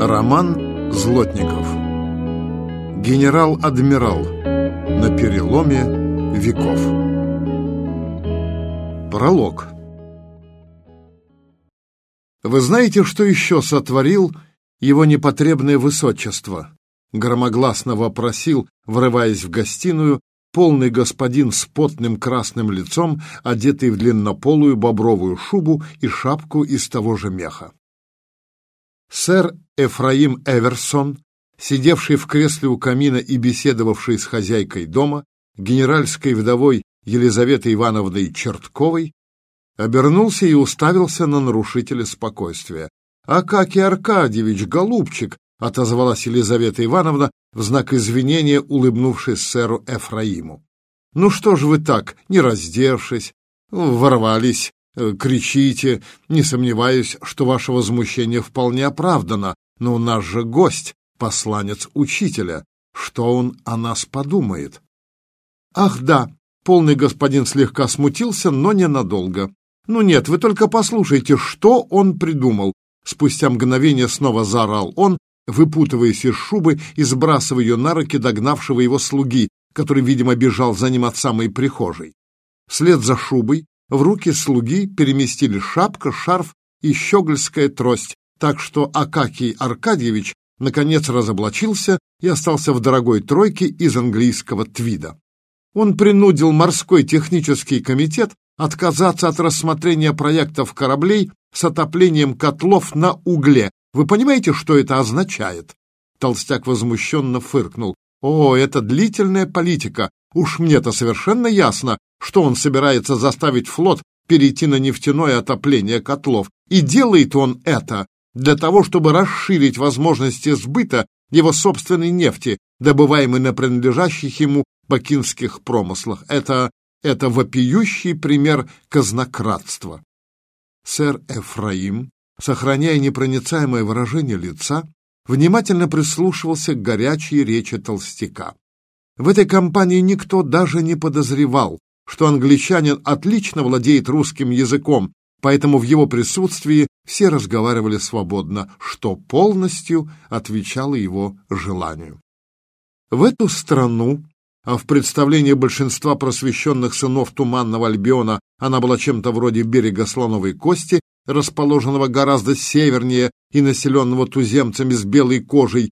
Роман Злотников Генерал-адмирал на переломе веков Пролог Вы знаете, что еще сотворил его непотребное высочество? Громогласно вопросил, врываясь в гостиную, полный господин с потным красным лицом, одетый в длиннополую бобровую шубу и шапку из того же меха. Сэр Эфраим Эверсон, сидевший в кресле у камина и беседовавший с хозяйкой дома, генеральской вдовой Елизаветой Ивановной Чертковой, обернулся и уставился на нарушителя спокойствия. «Акакий Аркадьевич, голубчик!» — отозвалась Елизавета Ивановна в знак извинения, улыбнувшись сэру Эфраиму. «Ну что ж вы так, не раздевшись, ворвались, кричите? Не сомневаюсь, что ваше возмущение вполне оправдано, но у нас же гость, посланец учителя. Что он о нас подумает?» «Ах да!» — полный господин слегка смутился, но ненадолго. «Ну нет, вы только послушайте, что он придумал!» Спустя мгновение снова заорал он, выпутываясь из шубы и сбрасывая ее на руки догнавшего его слуги, который, видимо, бежал за ним от самой прихожей. Вслед за шубой в руки слуги переместили шапка, шарф и щегольская трость, так что Акакий Аркадьевич наконец разоблачился и остался в дорогой тройке из английского твида. Он принудил морской технический комитет отказаться от рассмотрения проектов кораблей с отоплением котлов на угле, вы понимаете, что это означает?» Толстяк возмущенно фыркнул. «О, это длительная политика. Уж мне-то совершенно ясно, что он собирается заставить флот перейти на нефтяное отопление котлов. И делает он это для того, чтобы расширить возможности сбыта его собственной нефти, добываемой на принадлежащих ему бакинских промыслах. Это, это вопиющий пример казнократства. Сэр Эфраим сохраняя непроницаемое выражение лица, внимательно прислушивался к горячей речи толстяка. В этой компании никто даже не подозревал, что англичанин отлично владеет русским языком, поэтому в его присутствии все разговаривали свободно, что полностью отвечало его желанию. В эту страну, а в представлении большинства просвещенных сынов Туманного Альбиона она была чем-то вроде берега слоновой кости, расположенного гораздо севернее и населенного туземцами с белой кожей,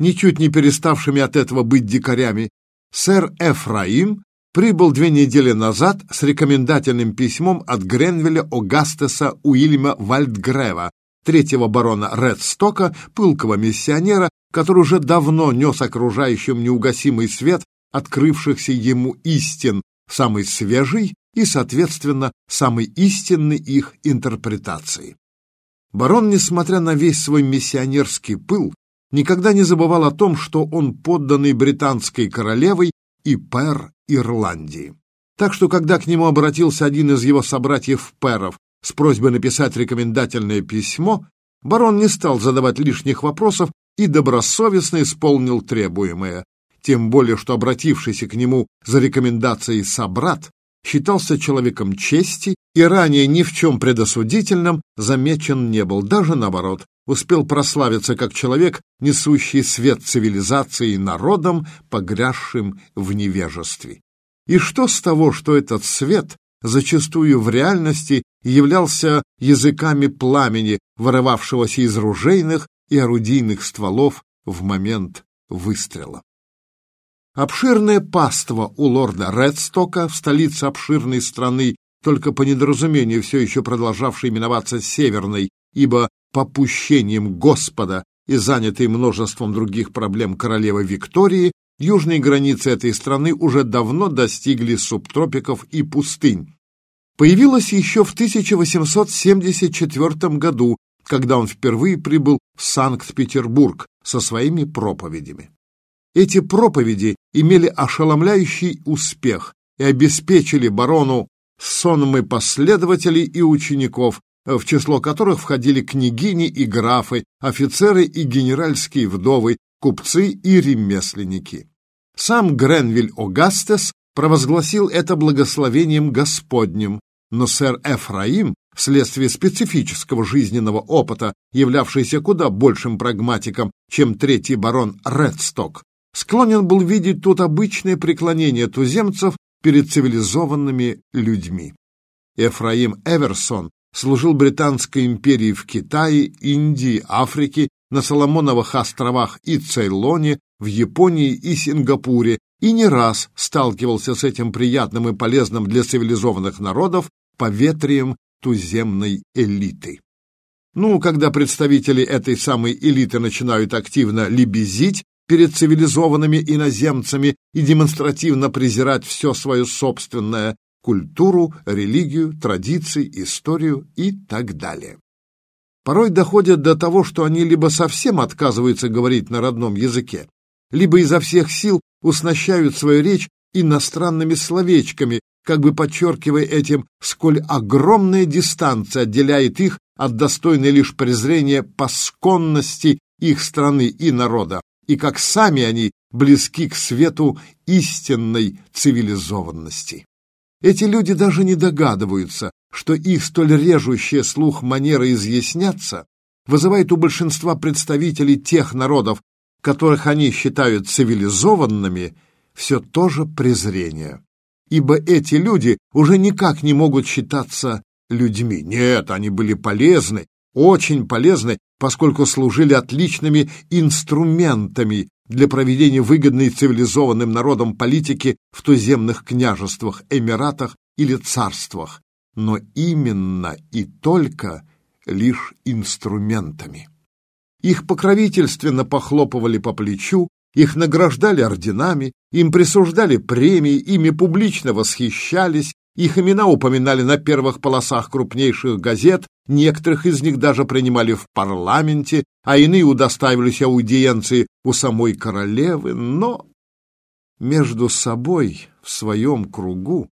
ничуть не переставшими от этого быть дикарями, сэр Эфраим прибыл две недели назад с рекомендательным письмом от Гренвилля Огастеса Уильяма Вальдгрева, третьего барона Редстока, пылкого миссионера, который уже давно нес окружающим неугасимый свет открывшихся ему истин, самый свежий и, соответственно, самой истинной их интерпретации. Барон, несмотря на весь свой миссионерский пыл, никогда не забывал о том, что он подданный британской королевой и пэр Ирландии. Так что, когда к нему обратился один из его собратьев-пэров с просьбой написать рекомендательное письмо, барон не стал задавать лишних вопросов и добросовестно исполнил требуемое, тем более что обратившийся к нему за рекомендацией собрат считался человеком чести и ранее ни в чем предосудительном замечен не был, даже наоборот, успел прославиться как человек, несущий свет цивилизации народом, погрязшим в невежестве. И что с того, что этот свет зачастую в реальности являлся языками пламени, вырывавшегося из ружейных и орудийных стволов в момент выстрела. Обширное паство у лорда Редстока в столице обширной страны, только по недоразумению все еще продолжавшей именоваться Северной, ибо попущением Господа и занятой множеством других проблем королевы Виктории, южные границы этой страны уже давно достигли субтропиков и пустынь. Появилась еще в 1874 году, когда он впервые прибыл в Санкт-Петербург со своими проповедями. Эти проповеди имели ошеломляющий успех и обеспечили барону сонмы последователей и учеников, в число которых входили княгини и графы, офицеры и генеральские вдовы, купцы и ремесленники. Сам Гренвиль Огастес провозгласил это благословением Господним, но сэр Эфраим вследствие специфического жизненного опыта, являвшийся куда большим прагматиком, чем третий барон Редсток, склонен был видеть тут обычное преклонение туземцев перед цивилизованными людьми. Эфраим Эверсон служил Британской империи в Китае, Индии, Африке, на Соломоновых островах и Цейлоне, в Японии и Сингапуре, и не раз сталкивался с этим приятным и полезным для цивилизованных народов поветрием туземной элиты. Ну, когда представители этой самой элиты начинают активно лебезить перед цивилизованными иноземцами и демонстративно презирать все свое собственное, культуру, религию, традиции, историю и так далее. Порой доходят до того, что они либо совсем отказываются говорить на родном языке, либо изо всех сил уснащают свою речь иностранными словечками, как бы подчеркивая этим, сколь огромная дистанция отделяет их от достойной лишь презрения посконности их страны и народа, и как сами они близки к свету истинной цивилизованности. Эти люди даже не догадываются, что их столь режущая слух манера изъясняться вызывает у большинства представителей тех народов, которых они считают цивилизованными, все то же презрение. Ибо эти люди уже никак не могут считаться людьми. Нет, они были полезны, очень полезны, поскольку служили отличными инструментами для проведения выгодной цивилизованным народам политики в туземных княжествах, эмиратах или царствах, но именно и только лишь инструментами. Их покровительственно похлопывали по плечу, их награждали орденами, им присуждали премии, ими публично восхищались, их имена упоминали на первых полосах крупнейших газет, некоторых из них даже принимали в парламенте, а иные удостаивались аудиенции у самой королевы, но между собой, в своем кругу,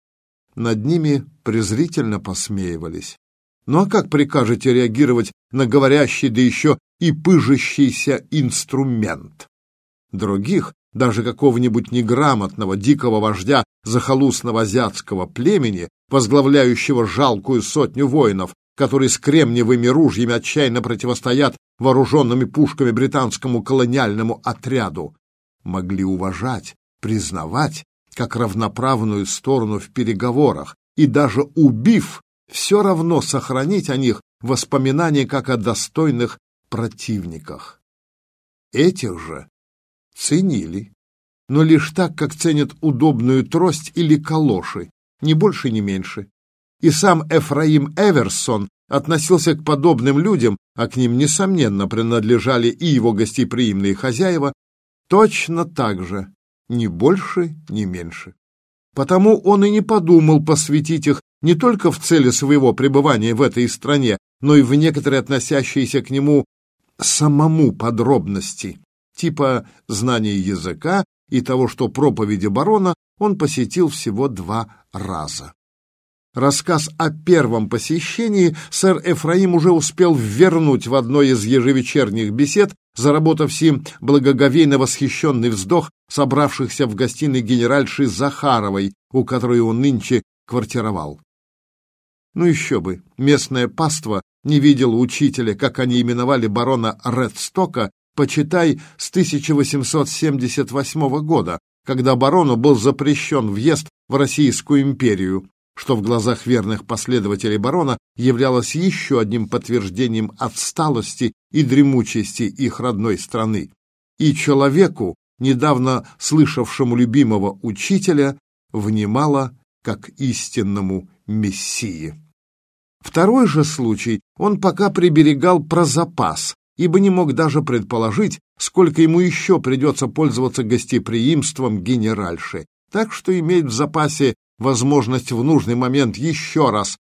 над ними презрительно посмеивались. Ну а как прикажете реагировать на говорящий, да еще и пыжащийся инструмент? Других, даже какого-нибудь неграмотного, дикого вождя захолустного азиатского племени, возглавляющего жалкую сотню воинов, которые с кремниевыми ружьями отчаянно противостоят вооруженными пушками британскому колониальному отряду, могли уважать, признавать как равноправную сторону в переговорах и даже убив, все равно сохранить о них воспоминания как о достойных противниках. Этих же ценили, но лишь так, как ценят удобную трость или калоши, ни больше, ни меньше. И сам Эфраим Эверсон относился к подобным людям, а к ним, несомненно, принадлежали и его гостеприимные хозяева, точно так же, ни больше, ни меньше. Потому он и не подумал посвятить их не только в цели своего пребывания в этой стране, но и в некоторые относящиеся к нему самому подробности, типа знания языка и того, что проповеди барона он посетил всего два раза. Рассказ о первом посещении сэр Эфраим уже успел ввернуть в одной из ежевечерних бесед, заработав сим благоговейно восхищенный вздох собравшихся в гостиной генеральши Захаровой, у которой он нынче квартировал. Ну еще бы, местное паство не видело учителя, как они именовали барона Редстока, почитай, с 1878 года, когда барону был запрещен въезд в Российскую империю, что в глазах верных последователей барона являлось еще одним подтверждением отсталости и дремучести их родной страны. И человеку, недавно слышавшему любимого учителя, внимало как истинному мессии. Второй же случай он пока приберегал про запас, ибо не мог даже предположить, сколько ему еще придется пользоваться гостеприимством генеральши, так что иметь в запасе возможность в нужный момент еще раз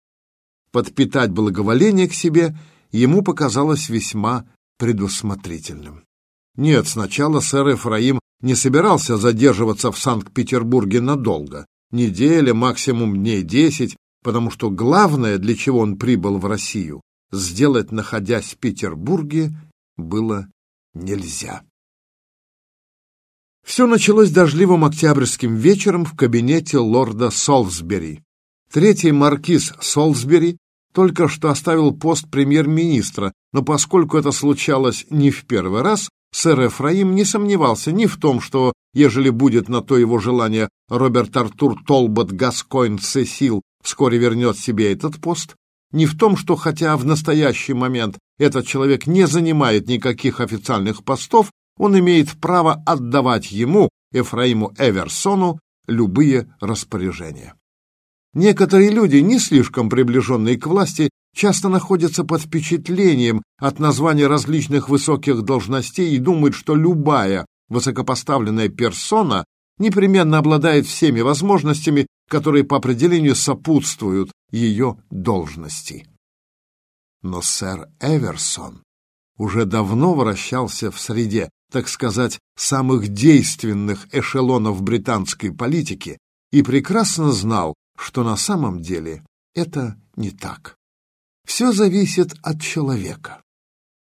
подпитать благоволение к себе ему показалось весьма предусмотрительным. Нет, сначала сэр Эфраим не собирался задерживаться в Санкт-Петербурге надолго, неделя, максимум дней десять, потому что главное, для чего он прибыл в Россию, сделать, находясь в Петербурге, было нельзя. Все началось дождливым октябрьским вечером в кабинете лорда Солсбери. Третий маркиз Солсбери только что оставил пост премьер-министра, но поскольку это случалось не в первый раз, сэр Эфраим не сомневался ни в том, что, ежели будет на то его желание, Роберт Артур Толбот Гаскойн Сесил вскоре вернет себе этот пост, ни в том, что хотя в настоящий момент этот человек не занимает никаких официальных постов, он имеет право отдавать ему, Эфраиму Эверсону, любые распоряжения. Некоторые люди, не слишком приближенные к власти, часто находятся под впечатлением от названия различных высоких должностей и думают, что любая высокопоставленная персона непременно обладает всеми возможностями, которые по определению сопутствуют ее должности. Но сэр Эверсон уже давно вращался в среде, так сказать, самых действенных эшелонов британской политики и прекрасно знал, что на самом деле это не так. Все зависит от человека.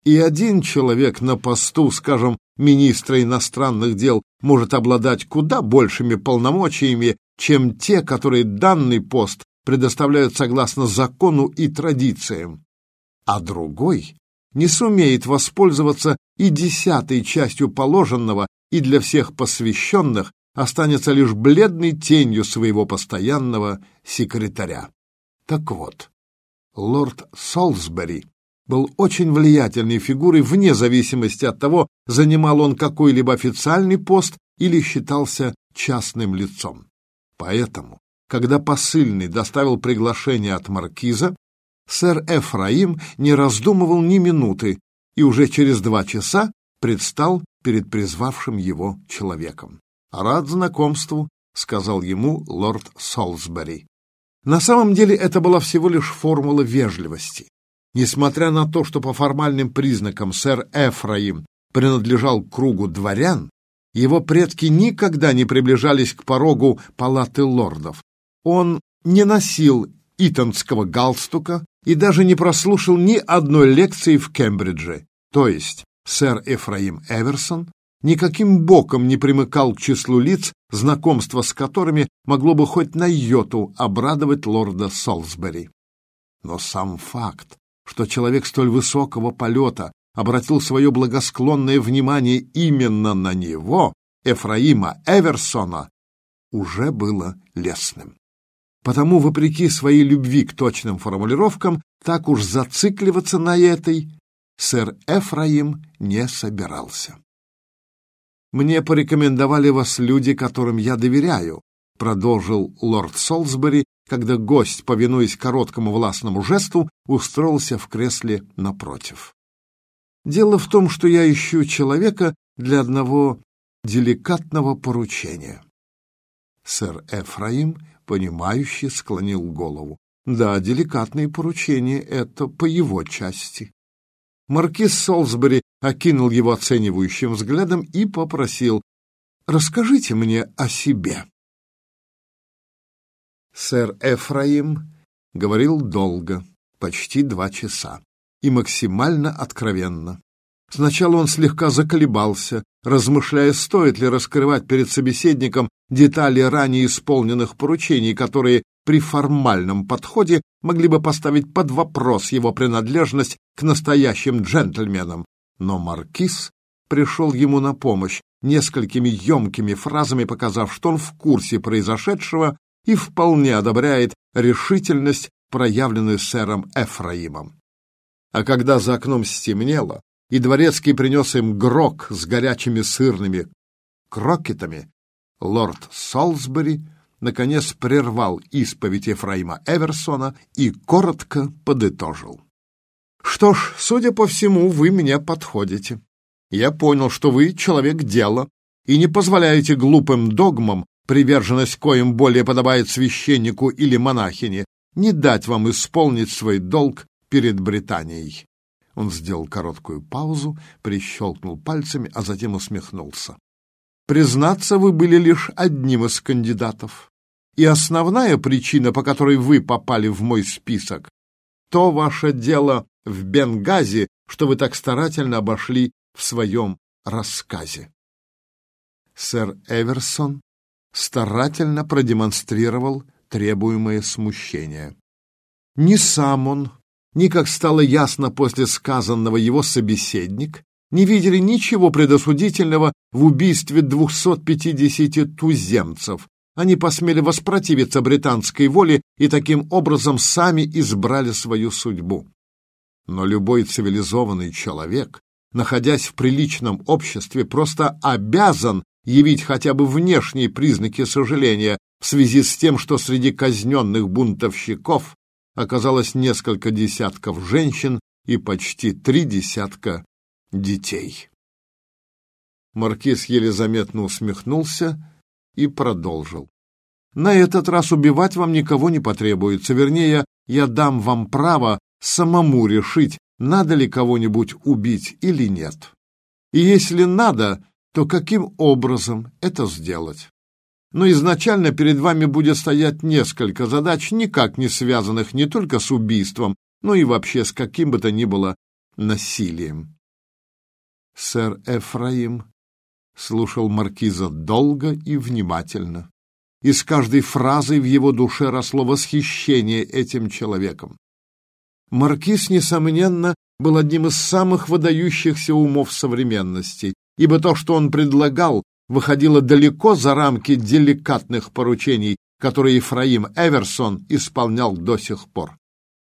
И один человек на посту, скажем, министра иностранных дел может обладать куда большими полномочиями, чем те, которые данный пост предоставляют согласно закону и традициям, а другой не сумеет воспользоваться и десятой частью положенного, и для всех посвященных останется лишь бледной тенью своего постоянного секретаря. Так вот, лорд Солсбери был очень влиятельной фигурой вне зависимости от того, занимал он какой-либо официальный пост или считался частным лицом. Поэтому, когда посыльный доставил приглашение от маркиза, сэр Эфраим не раздумывал ни минуты и уже через два часа предстал перед призвавшим его человеком. «Рад знакомству», — сказал ему лорд Солсбери. На самом деле это была всего лишь формула вежливости. Несмотря на то, что по формальным признакам сэр Эфраим принадлежал кругу дворян, его предки никогда не приближались к порогу палаты лордов. Он не носил итонского галстука и даже не прослушал ни одной лекции в Кембридже. То есть сэр Эфраим Эверсон никаким боком не примыкал к числу лиц, знакомство с которыми могло бы хоть на йоту обрадовать лорда Солсбери. Но сам факт, что человек столь высокого полета обратил свое благосклонное внимание именно на него, Эфраима Эверсона, уже было лесным. Потому, вопреки своей любви к точным формулировкам, так уж зацикливаться на этой сэр Эфраим не собирался. «Мне порекомендовали вас люди, которым я доверяю», продолжил лорд Солсбери, когда гость, повинуясь короткому властному жесту, устроился в кресле напротив. Дело в том, что я ищу человека для одного деликатного поручения. Сэр Эфраим, понимающе склонил голову. Да, деликатные поручения — это по его части. Маркиз Солсбери окинул его оценивающим взглядом и попросил «Расскажите мне о себе». Сэр Эфраим говорил долго, почти два часа и максимально откровенно. Сначала он слегка заколебался, размышляя, стоит ли раскрывать перед собеседником детали ранее исполненных поручений, которые при формальном подходе могли бы поставить под вопрос его принадлежность к настоящим джентльменам. Но маркиз пришел ему на помощь, несколькими емкими фразами показав, что он в курсе произошедшего и вполне одобряет решительность, проявленную сэром Эфраимом. А когда за окном стемнело, и дворецкий принес им грок с горячими сырными крокетами, лорд Солсбери наконец прервал исповедь Ефраима Эверсона и коротко подытожил. «Что ж, судя по всему, вы мне подходите. Я понял, что вы человек дела и не позволяете глупым догмам, приверженность коим более подобает священнику или монахине, не дать вам исполнить свой долг перед Британией. Он сделал короткую паузу, прищелкнул пальцами, а затем усмехнулся. Признаться, вы были лишь одним из кандидатов. И основная причина, по которой вы попали в мой список, то ваше дело в Бенгази, что вы так старательно обошли в своем рассказе. Сэр Эверсон старательно продемонстрировал требуемое смущение. Ни сам он, ни, как стало ясно после сказанного его собеседник, не видели ничего предосудительного в убийстве 250 туземцев. Они посмели воспротивиться британской воле и таким образом сами избрали свою судьбу. Но любой цивилизованный человек, находясь в приличном обществе, просто обязан явить хотя бы внешние признаки сожаления в связи с тем, что среди казненных бунтовщиков оказалось несколько десятков женщин и почти три десятка детей. Маркиз еле заметно усмехнулся и продолжил. На этот раз убивать вам никого не потребуется. Вернее, я дам вам право самому решить, надо ли кого-нибудь убить или нет. И если надо, то каким образом это сделать? Но изначально перед вами будет стоять несколько задач, никак не связанных не только с убийством, но и вообще с каким бы то ни было насилием. Сэр Эфраим слушал маркиза долго и внимательно, и с каждой фразой в его душе росло восхищение этим человеком. Маркиз, несомненно, был одним из самых выдающихся умов современности, ибо то, что он предлагал, выходило далеко за рамки деликатных поручений, которые Ефраим Эверсон исполнял до сих пор.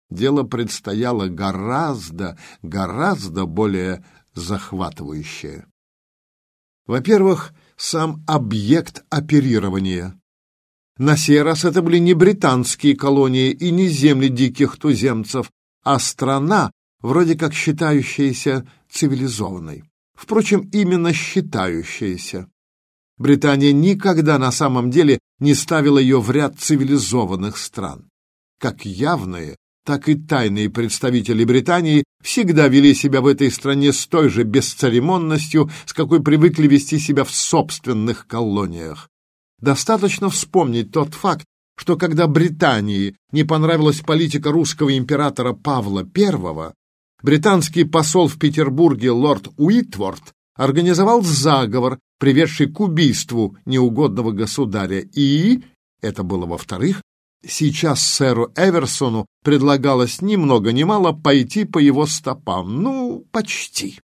Дело предстояло гораздо, гораздо более захватывающее. Во-первых, сам объект оперирования. На сей раз это были не британские колонии и не земли диких туземцев, а страна, вроде как считающаяся цивилизованной. Впрочем, именно считающаяся. Британия никогда на самом деле не ставила ее в ряд цивилизованных стран. Как явные, так и тайные представители Британии всегда вели себя в этой стране с той же бесцеремонностью, с какой привыкли вести себя в собственных колониях. Достаточно вспомнить тот факт, что когда Британии не понравилась политика русского императора Павла I, британский посол в Петербурге лорд Уитворд организовал заговор, приведший к убийству неугодного государя, и, это было во-вторых, сейчас сэру Эверсону предлагалось ни много ни мало пойти по его стопам, ну, почти.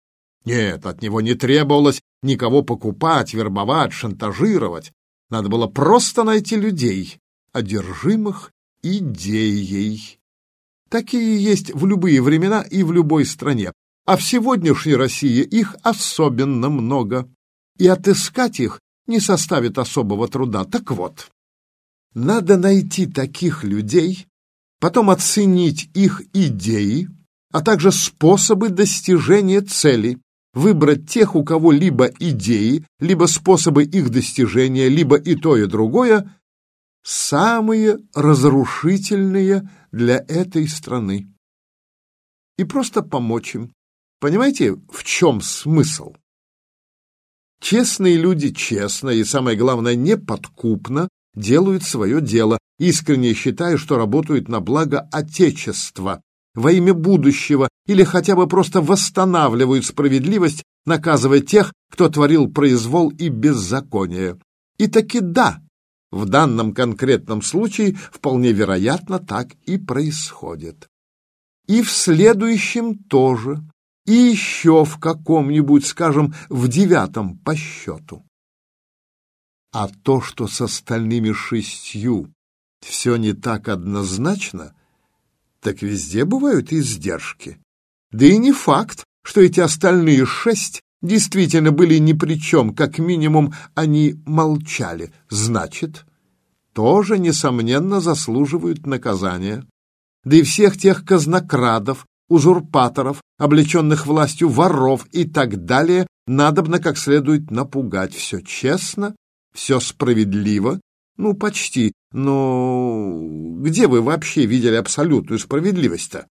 Нет, от него не требовалось никого покупать, вербовать, шантажировать. Надо было просто найти людей, одержимых идеей. Такие есть в любые времена и в любой стране, а в сегодняшней России их особенно много, и отыскать их не составит особого труда. Так вот, надо найти таких людей, потом оценить их идеи, а также способы достижения цели, выбрать тех, у кого либо идеи, либо способы их достижения, либо и то, и другое, самые разрушительные для этой страны. И просто помочь им. Понимаете, в чем смысл? Честные люди честно и, самое главное, неподкупно делают свое дело, искренне считая, что работают на благо Отечества, во имя будущего или хотя бы просто восстанавливают справедливость, наказывая тех, кто творил произвол и беззаконие. И таки да, в данном конкретном случае вполне вероятно так и происходит. И в следующем тоже, и еще в каком-нибудь, скажем, в девятом по счету. А то, что с остальными шестью все не так однозначно, так везде бывают издержки. Да и не факт, что эти остальные шесть действительно были ни при чем, как минимум они молчали. Значит, тоже, несомненно, заслуживают наказания. Да и всех тех казнокрадов, узурпаторов, облеченных властью воров и так далее, надобно как следует напугать. Все честно, все справедливо, ну, почти, но где вы вообще видели абсолютную справедливость-то?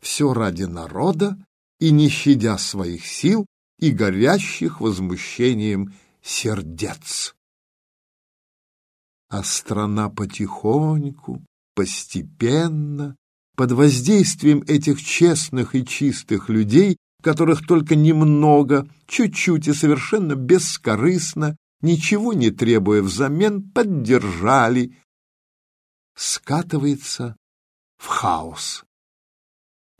Все ради народа и не щадя своих сил и горящих возмущением сердец. А страна потихоньку, постепенно, под воздействием этих честных и чистых людей, которых только немного, чуть-чуть и совершенно бескорыстно, ничего не требуя взамен, поддержали, скатывается в хаос.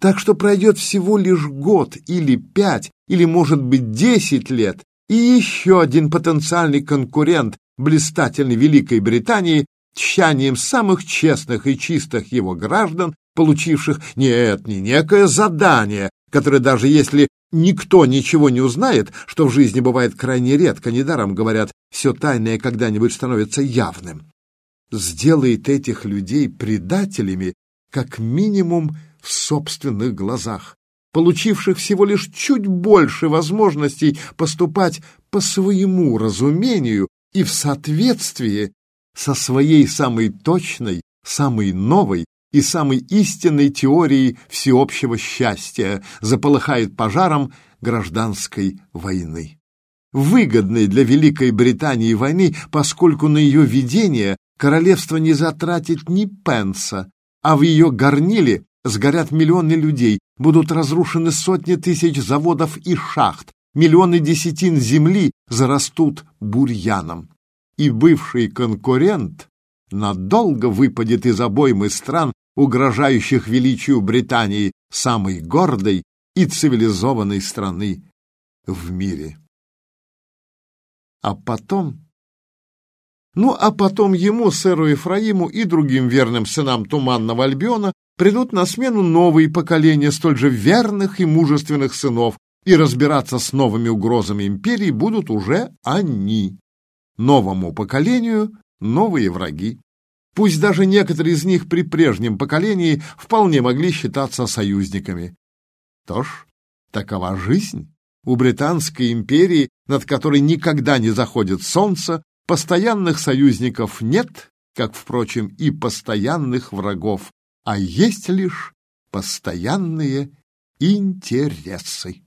Так что пройдет всего лишь год или пять, или, может быть, десять лет, и еще один потенциальный конкурент блистательной Великой Британии тщанием самых честных и чистых его граждан, получивших нет, не некое задание, которое даже если никто ничего не узнает, что в жизни бывает крайне редко, недаром говорят, все тайное когда-нибудь становится явным, сделает этих людей предателями как минимум в собственных глазах, получивших всего лишь чуть больше возможностей поступать по своему разумению и в соответствии со своей самой точной, самой новой и самой истинной теорией всеобщего счастья, заполыхает пожаром гражданской войны. Выгодной для Великой Британии войны, поскольку на ее ведение королевство не затратит ни пенса, а в ее горниле сгорят миллионы людей, будут разрушены сотни тысяч заводов и шахт, миллионы десятин земли зарастут бурьяном и бывший конкурент надолго выпадет из обоймы стран, угрожающих величию Британии, самой гордой и цивилизованной страны в мире. А потом... Ну, а потом ему, сэру Ефраиму и другим верным сынам Туманного Альбиона придут на смену новые поколения столь же верных и мужественных сынов, и разбираться с новыми угрозами империи будут уже они новому поколению новые враги. Пусть даже некоторые из них при прежнем поколении вполне могли считаться союзниками. То ж, такова жизнь. У Британской империи, над которой никогда не заходит солнце, постоянных союзников нет, как, впрочем, и постоянных врагов, а есть лишь постоянные интересы.